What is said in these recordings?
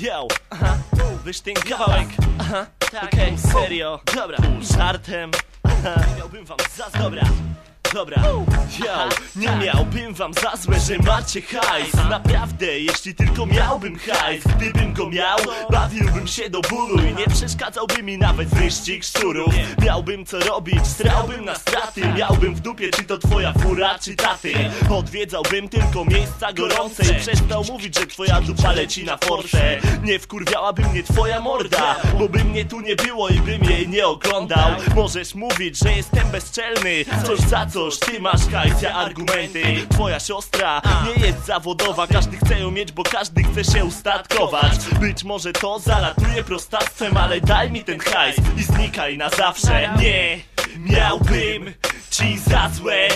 Yo, aha, wiesz ten kawałek, aha, okej, serio, dobra, żartem, aha, miałbym wam za dobra. Dobra, yo, nie miałbym wam za złe, że macie hajs. Naprawdę, jeśli tylko miałbym hajs Gdybym go miał, bawiłbym się do bólu I nie przeszkadzałby mi nawet wyścig szczurów. Miałbym co robić, strałbym na straty. Miałbym w dupie, czy to twoja fura, czy taty. Odwiedzałbym tylko miejsca gorące I przestał mówić, że twoja dupa leci na force Nie wkurwiałaby mnie twoja morda Bo by mnie tu nie było i bym jej nie oglądał. Możesz mówić, że jestem bezczelny. Coś za coś, ty masz hajs, ja Twoja siostra nie jest zawodowa Każdy chce ją mieć, bo każdy chce się ustatkować. Być może to zalatuje prostactwem Ale daj mi ten hajs i znikaj na zawsze. Nie miałbym ci za złe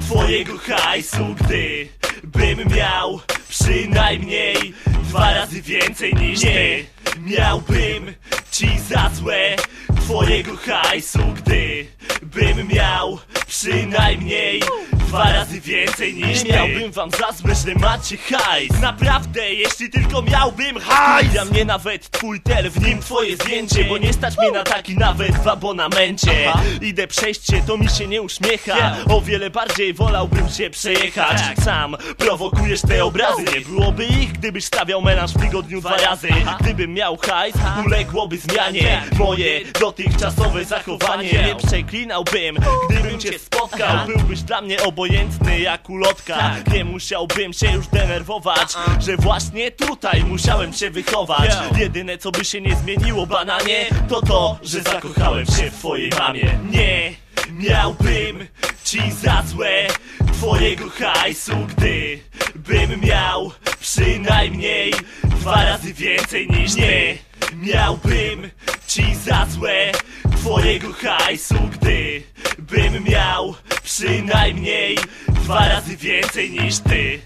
Twojego hajsu, gdy bym miał przynajmniej dwa razy więcej niż ty. Miałbym ci za złe Twojego hajsu, gdy bym miał przynajmniej dwa razy więcej niż ty Miałbym wam za złe, że macie hajs. Naprawdę, jeśli tylko miałbym hajs. Ja mnie nawet twój tel, w nim twoje zdjęcie Bo nie stać mnie na taki nawet w abonamencie. Idę przejść się, to mi się nie uśmiecha. O wiele bardziej wolałbym się przejechać. Sam prowokujesz te obrazy. Nie byłoby ich, gdybyś stawiał melanż w tygodniu dwa razy. Gdybym miał hajs, uległoby zmianie. Moje dotychczasowe zachowanie. Nie przeklinałbym, gdybym cię spotkał Byłbyś dla mnie obojętny jak ulotka. Nie musiałbym się już denerwować Że właśnie tutaj musiałem się wychować. Jedyne co by się nie zmieniło bananie To to, że zakochałem się w twojej mamie. Nie miałbym ci za złe Twojego hajsu, gdy bym miał przynajmniej dwa razy więcej niż ty. Miałbym ci za złe Twojego hajsu, gdy bym miał przynajmniej dwa razy więcej niż ty